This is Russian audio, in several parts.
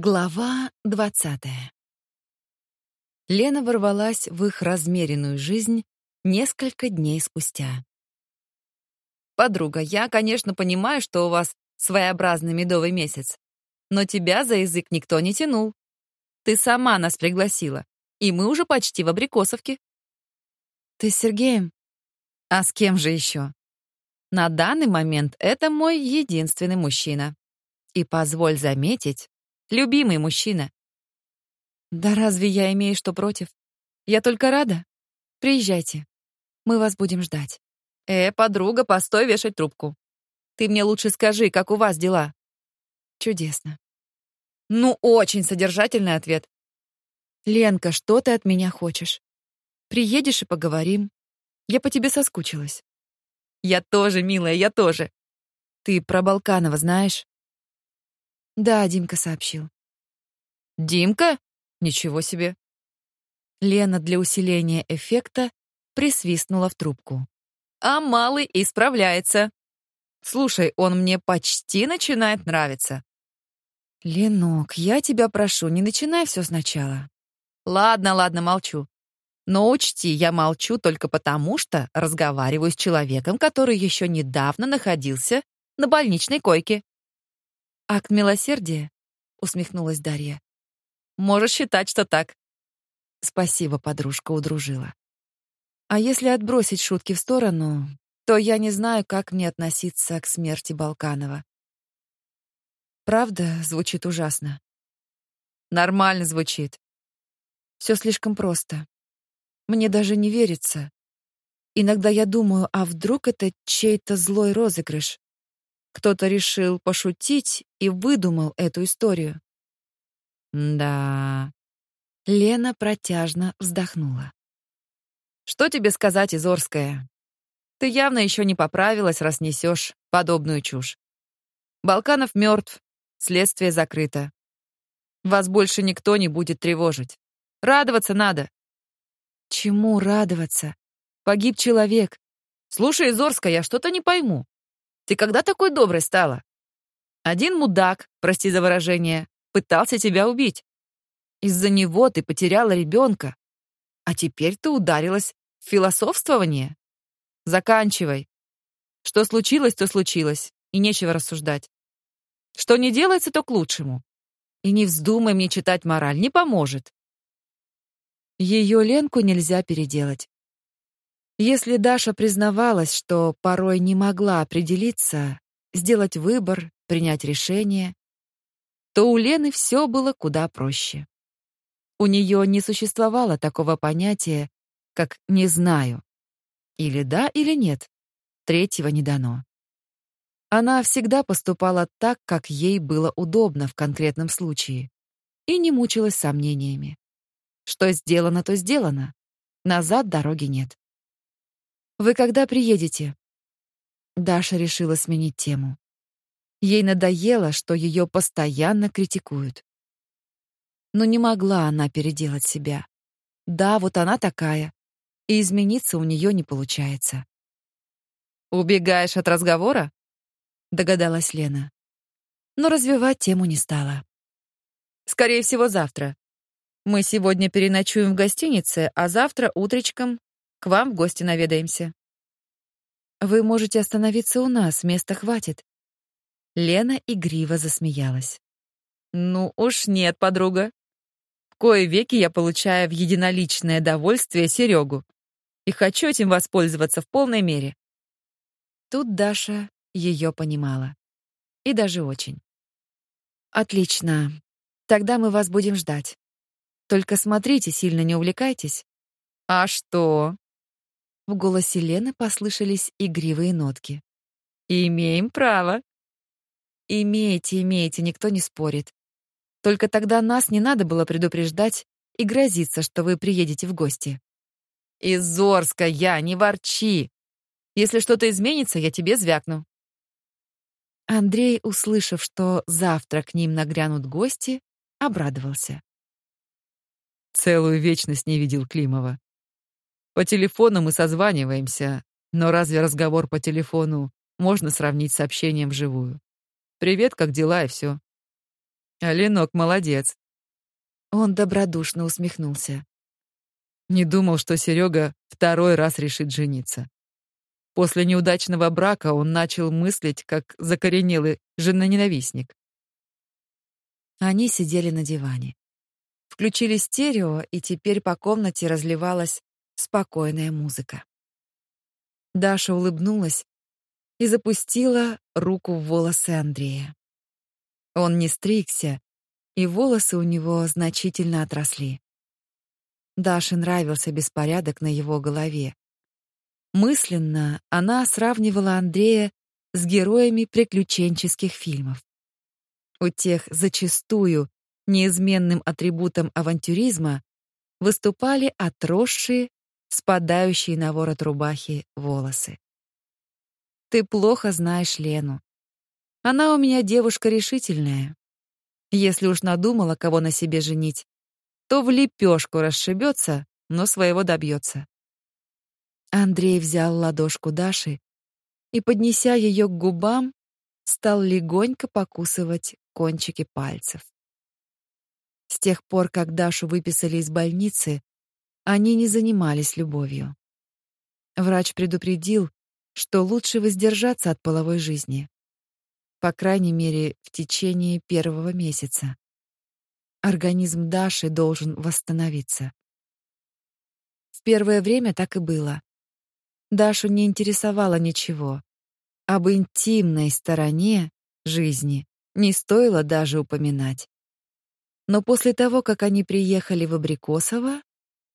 Глава двадцатая. Лена ворвалась в их размеренную жизнь несколько дней спустя. «Подруга, я, конечно, понимаю, что у вас своеобразный медовый месяц, но тебя за язык никто не тянул. Ты сама нас пригласила, и мы уже почти в Абрикосовке». «Ты с Сергеем?» «А с кем же еще?» «На данный момент это мой единственный мужчина. И позволь заметить, Любимый мужчина. Да разве я имею что против? Я только рада. Приезжайте. Мы вас будем ждать. Э, подруга, постой вешать трубку. Ты мне лучше скажи, как у вас дела? Чудесно. Ну, очень содержательный ответ. Ленка, что ты от меня хочешь? Приедешь и поговорим. Я по тебе соскучилась. Я тоже, милая, я тоже. Ты про Балканова знаешь? Да, Димка сообщил. Димка? Ничего себе. Лена для усиления эффекта присвистнула в трубку. А малый исправляется. Слушай, он мне почти начинает нравиться. Ленок, я тебя прошу, не начинай все сначала. Ладно, ладно, молчу. Но учти, я молчу только потому, что разговариваю с человеком, который еще недавно находился на больничной койке. «Акт милосердия?» — усмехнулась Дарья. «Можешь считать, что так». «Спасибо, подружка удружила. А если отбросить шутки в сторону, то я не знаю, как мне относиться к смерти Балканова. Правда, звучит ужасно. Нормально звучит. Все слишком просто. Мне даже не верится. Иногда я думаю, а вдруг это чей-то злой розыгрыш? Кто-то решил пошутить и выдумал эту историю. Да. Лена протяжно вздохнула. Что тебе сказать, Изорская? Ты явно еще не поправилась, раз несешь подобную чушь. Балканов мертв, следствие закрыто. Вас больше никто не будет тревожить. Радоваться надо. Чему радоваться? Погиб человек. Слушай, Изорская, я что-то не пойму. Ты когда такой доброй стала? Один мудак, прости за выражение, пытался тебя убить. Из-за него ты потеряла ребенка. А теперь ты ударилась в философствование. Заканчивай. Что случилось, то случилось, и нечего рассуждать. Что не делается, то к лучшему. И не вздумай мне читать мораль, не поможет. Ее Ленку нельзя переделать. Если Даша признавалась, что порой не могла определиться, сделать выбор, принять решение, то у Лены все было куда проще. У нее не существовало такого понятия, как «не знаю». Или да, или нет. Третьего не дано. Она всегда поступала так, как ей было удобно в конкретном случае, и не мучилась сомнениями. Что сделано, то сделано. Назад дороги нет. Вы когда приедете? Даша решила сменить тему. Ей надоело, что ее постоянно критикуют. Но не могла она переделать себя. Да, вот она такая, и измениться у нее не получается. Убегаешь от разговора? догадалась Лена. Но развивать тему не стала. Скорее всего, завтра. Мы сегодня переночуем в гостинице, а завтра утречком к вам в гости наведаемся. Вы можете остановиться у нас, места хватит. Лена игриво засмеялась. Ну уж нет, подруга. В кое веки я получаю в единоличное довольствие Серегу и хочу этим воспользоваться в полной мере. Тут Даша ее понимала. И даже очень. Отлично. Тогда мы вас будем ждать. Только смотрите, сильно не увлекайтесь. А что? В голосе Лены послышались игривые нотки. «Имеем право». «Имеете, имеете, никто не спорит. Только тогда нас не надо было предупреждать и грозиться, что вы приедете в гости». «Изорска, я, не ворчи! Если что-то изменится, я тебе звякну». Андрей, услышав, что завтра к ним нагрянут гости, обрадовался. Целую вечность не видел Климова. По телефону мы созваниваемся, но разве разговор по телефону можно сравнить с общением вживую? Привет, как дела и все. Ленок молодец. Он добродушно усмехнулся. Не думал, что Серега второй раз решит жениться. После неудачного брака он начал мыслить, как закоренелый женоненавистник. Они сидели на диване. Включили стерео, и теперь по комнате разливалась спокойная музыка. Даша улыбнулась и запустила руку в волосы Андрея. Он не стригся, и волосы у него значительно отросли. Даше нравился беспорядок на его голове. Мысленно она сравнивала Андрея с героями приключенческих фильмов. У тех зачастую неизменным атрибутом авантюризма выступали отросшие, спадающие на ворот рубахи волосы. Ты плохо знаешь Лену. Она у меня девушка решительная. Если уж надумала кого на себе женить, то в лепешку расшибется, но своего добьется. Андрей взял ладошку Даши и, поднеся ее к губам, стал легонько покусывать кончики пальцев. С тех пор, как Дашу выписали из больницы, они не занимались любовью. Врач предупредил, что лучше воздержаться от половой жизни. По крайней мере, в течение первого месяца. Организм Даши должен восстановиться. В первое время так и было. Дашу не интересовало ничего. Об интимной стороне жизни не стоило даже упоминать. Но после того, как они приехали в Абрикосово,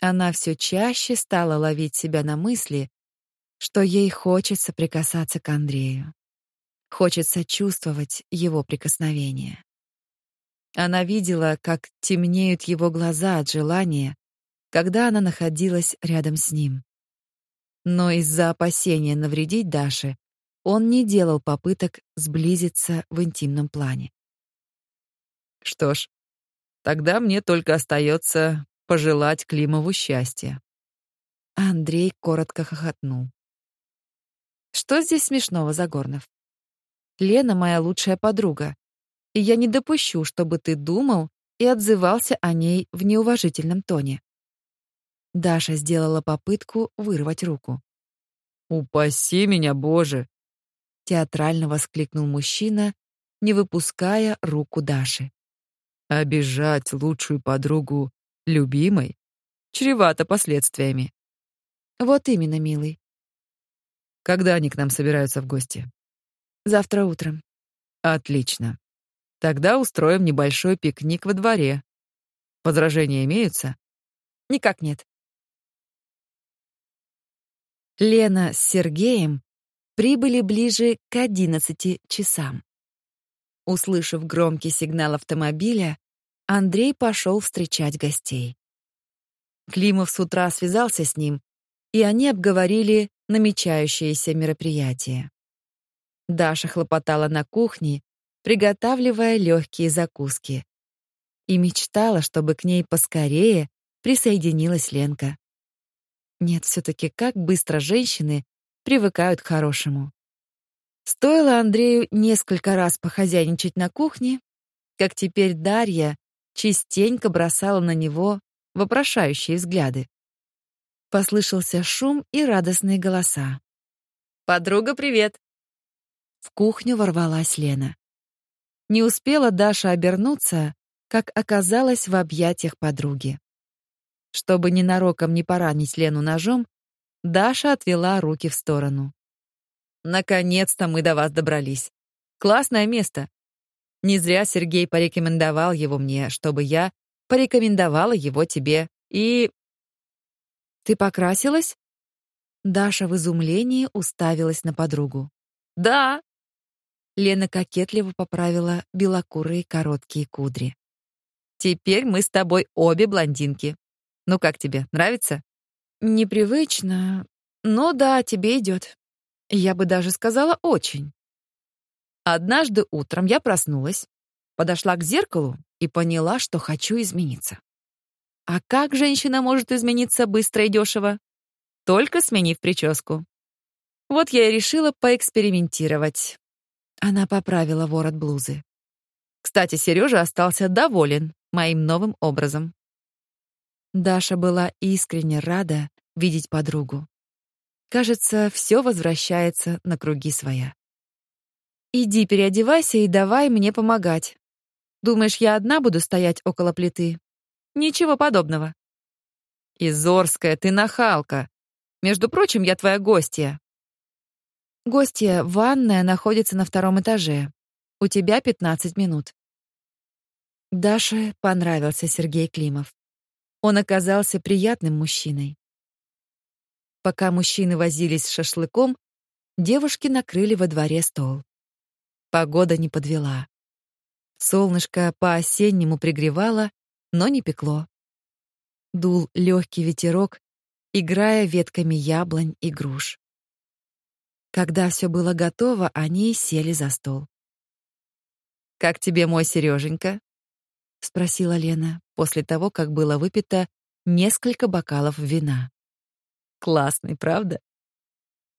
она все чаще стала ловить себя на мысли, что ей хочется прикасаться к Андрею. Хочется чувствовать его прикосновение. Она видела, как темнеют его глаза от желания, когда она находилась рядом с ним. Но из-за опасения навредить Даше он не делал попыток сблизиться в интимном плане. Что ж, тогда мне только остается пожелать Климову счастья. Андрей коротко хохотнул. Что здесь смешного, Загорнов? Лена моя лучшая подруга, и я не допущу, чтобы ты думал и отзывался о ней в неуважительном тоне. Даша сделала попытку вырвать руку. «Упаси меня, Боже!» Театрально воскликнул мужчина, не выпуская руку Даши. «Обижать лучшую подругу любимой чревато последствиями». «Вот именно, милый». «Когда они к нам собираются в гости?» «Завтра утром». «Отлично. Тогда устроим небольшой пикник во дворе. Возражения имеются? Никак нет. Лена с Сергеем прибыли ближе к одиннадцати часам. Услышав громкий сигнал автомобиля, Андрей пошел встречать гостей. Климов с утра связался с ним, и они обговорили намечающееся мероприятие. Даша хлопотала на кухне, приготавливая легкие закуски. И мечтала, чтобы к ней поскорее присоединилась Ленка. Нет, все таки как быстро женщины привыкают к хорошему. Стоило Андрею несколько раз похозяйничать на кухне, как теперь Дарья частенько бросала на него вопрошающие взгляды. Послышался шум и радостные голоса. «Подруга, привет!» В кухню ворвалась Лена. Не успела Даша обернуться, как оказалась в объятиях подруги. Чтобы ненароком не поранить Лену ножом, Даша отвела руки в сторону. «Наконец-то мы до вас добрались. Классное место. Не зря Сергей порекомендовал его мне, чтобы я порекомендовала его тебе. И...» «Ты покрасилась?» Даша в изумлении уставилась на подругу. «Да, Лена кокетливо поправила белокурые короткие кудри. Теперь мы с тобой обе блондинки. Ну как тебе, нравится? Непривычно, но да, тебе идет. Я бы даже сказала очень. Однажды утром я проснулась, подошла к зеркалу и поняла, что хочу измениться. А как женщина может измениться быстро и дешево? Только сменив прическу. Вот я и решила поэкспериментировать. Она поправила ворот блузы. Кстати, Сережа остался доволен моим новым образом. Даша была искренне рада видеть подругу. Кажется, все возвращается на круги своя. Иди переодевайся и давай мне помогать. Думаешь, я одна буду стоять около плиты? Ничего подобного. Изорская, ты нахалка. Между прочим, я твоя гостья. Гостья, ванная находится на втором этаже. У тебя 15 минут. Даше понравился Сергей Климов. Он оказался приятным мужчиной. Пока мужчины возились с шашлыком, девушки накрыли во дворе стол. Погода не подвела. Солнышко по-осеннему пригревало, но не пекло. Дул легкий ветерок, играя ветками яблонь и груш. Когда все было готово, они сели за стол. «Как тебе мой Сереженька?» — спросила Лена после того, как было выпито несколько бокалов вина. «Классный, правда?»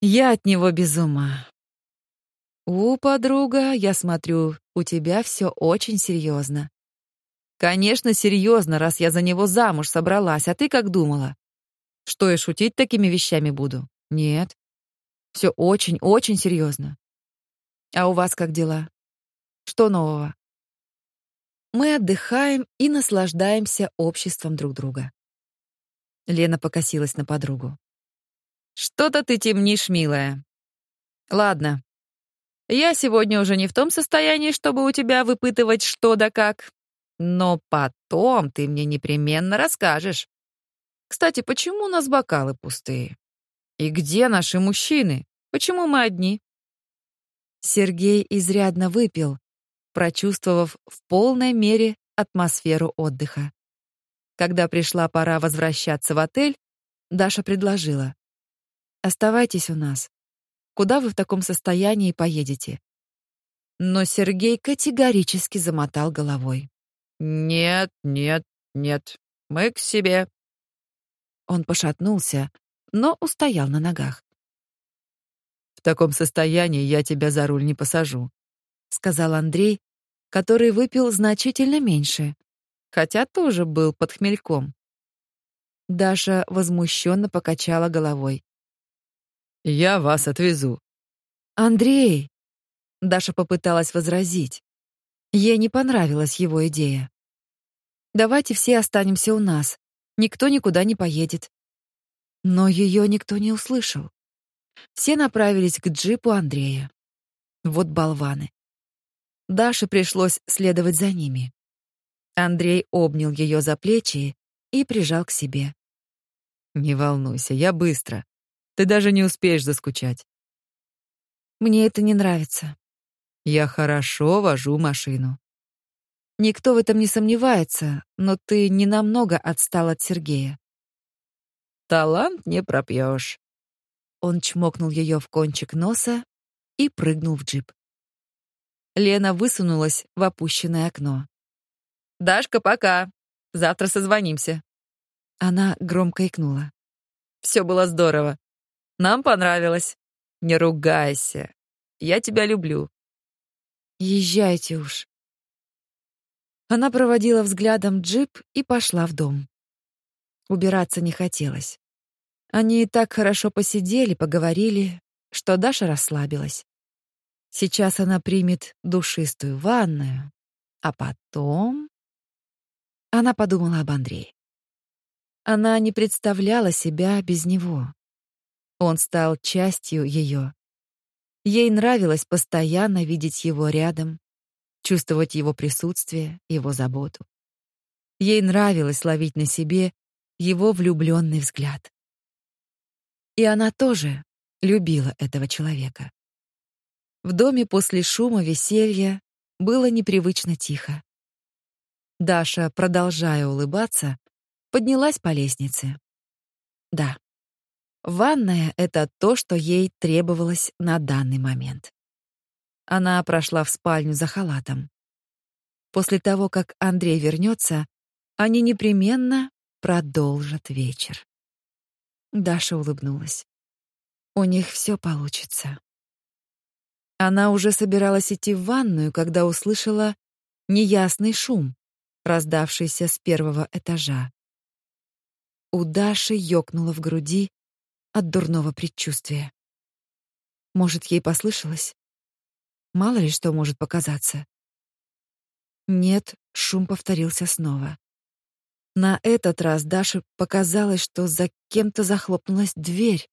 «Я от него без ума». «У, подруга, я смотрю, у тебя все очень серьезно. «Конечно, серьезно, раз я за него замуж собралась, а ты как думала?» «Что, я шутить такими вещами буду?» «Нет. Все очень-очень серьезно. А у вас как дела? Что нового? Мы отдыхаем и наслаждаемся обществом друг друга. Лена покосилась на подругу. Что-то ты темнишь, милая. Ладно. Я сегодня уже не в том состоянии, чтобы у тебя выпытывать что да как. Но потом ты мне непременно расскажешь. Кстати, почему у нас бокалы пустые? И где наши мужчины? Почему мы одни? Сергей изрядно выпил, прочувствовав в полной мере атмосферу отдыха. Когда пришла пора возвращаться в отель, Даша предложила: "Оставайтесь у нас. Куда вы в таком состоянии поедете?" Но Сергей категорически замотал головой. "Нет, нет, нет. Мы к себе". Он пошатнулся, но устоял на ногах. «В таком состоянии я тебя за руль не посажу», — сказал Андрей, который выпил значительно меньше, хотя тоже был под хмельком. Даша возмущенно покачала головой. «Я вас отвезу». «Андрей!» Даша попыталась возразить. Ей не понравилась его идея. «Давайте все останемся у нас. Никто никуда не поедет. Но ее никто не услышал. Все направились к джипу Андрея. Вот болваны. Даше пришлось следовать за ними. Андрей обнял ее за плечи и прижал к себе. «Не волнуйся, я быстро. Ты даже не успеешь заскучать». «Мне это не нравится». «Я хорошо вожу машину». Никто в этом не сомневается, но ты не намного отстал от Сергея. Талант не пропьешь. Он чмокнул ее в кончик носа и прыгнул в джип. Лена высунулась в опущенное окно. «Дашка, пока. Завтра созвонимся». Она громко икнула. «Все было здорово. Нам понравилось. Не ругайся. Я тебя люблю». «Езжайте уж». Она проводила взглядом джип и пошла в дом. Убираться не хотелось. Они и так хорошо посидели, поговорили, что Даша расслабилась. Сейчас она примет душистую ванную, а потом... Она подумала об Андрее. Она не представляла себя без него. Он стал частью ее. Ей нравилось постоянно видеть его рядом, чувствовать его присутствие, его заботу. Ей нравилось ловить на себе его влюбленный взгляд. И она тоже любила этого человека. В доме после шума веселья было непривычно тихо. Даша, продолжая улыбаться, поднялась по лестнице. Да. Ванная это то, что ей требовалось на данный момент. Она прошла в спальню за халатом. После того, как Андрей вернется, они непременно продолжат вечер. Даша улыбнулась. У них все получится. Она уже собиралась идти в ванную, когда услышала неясный шум, раздавшийся с первого этажа. У Даши ёкнуло в груди от дурного предчувствия. Может, ей послышалось? Мало ли что может показаться. Нет, шум повторился снова. На этот раз Даше показалось, что за кем-то захлопнулась дверь,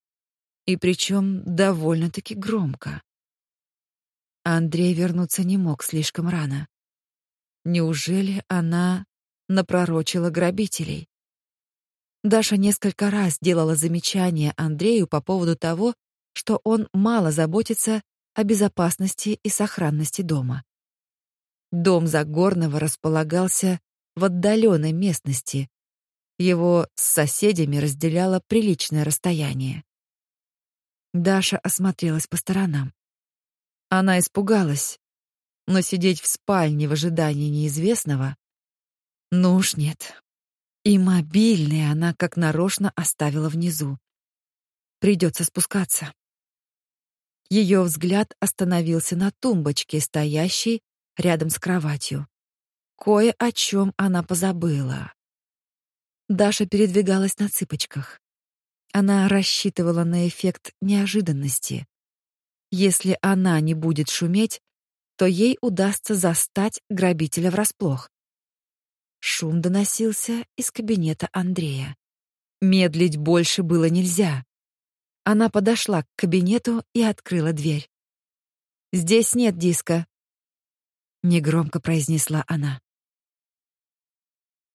и причем довольно-таки громко. Андрей вернуться не мог слишком рано. Неужели она напророчила грабителей? Даша несколько раз делала замечания Андрею по поводу того, что он мало заботится о безопасности и сохранности дома. Дом Загорного располагался в отдаленной местности. Его с соседями разделяло приличное расстояние. Даша осмотрелась по сторонам. Она испугалась, но сидеть в спальне в ожидании неизвестного ну уж нет. И мобильный она как нарочно оставила внизу. Придется спускаться. Ее взгляд остановился на тумбочке, стоящей рядом с кроватью. Кое о чем она позабыла. Даша передвигалась на цыпочках. Она рассчитывала на эффект неожиданности. Если она не будет шуметь, то ей удастся застать грабителя врасплох. Шум доносился из кабинета Андрея. Медлить больше было нельзя. Она подошла к кабинету и открыла дверь. Здесь нет диска, негромко произнесла она.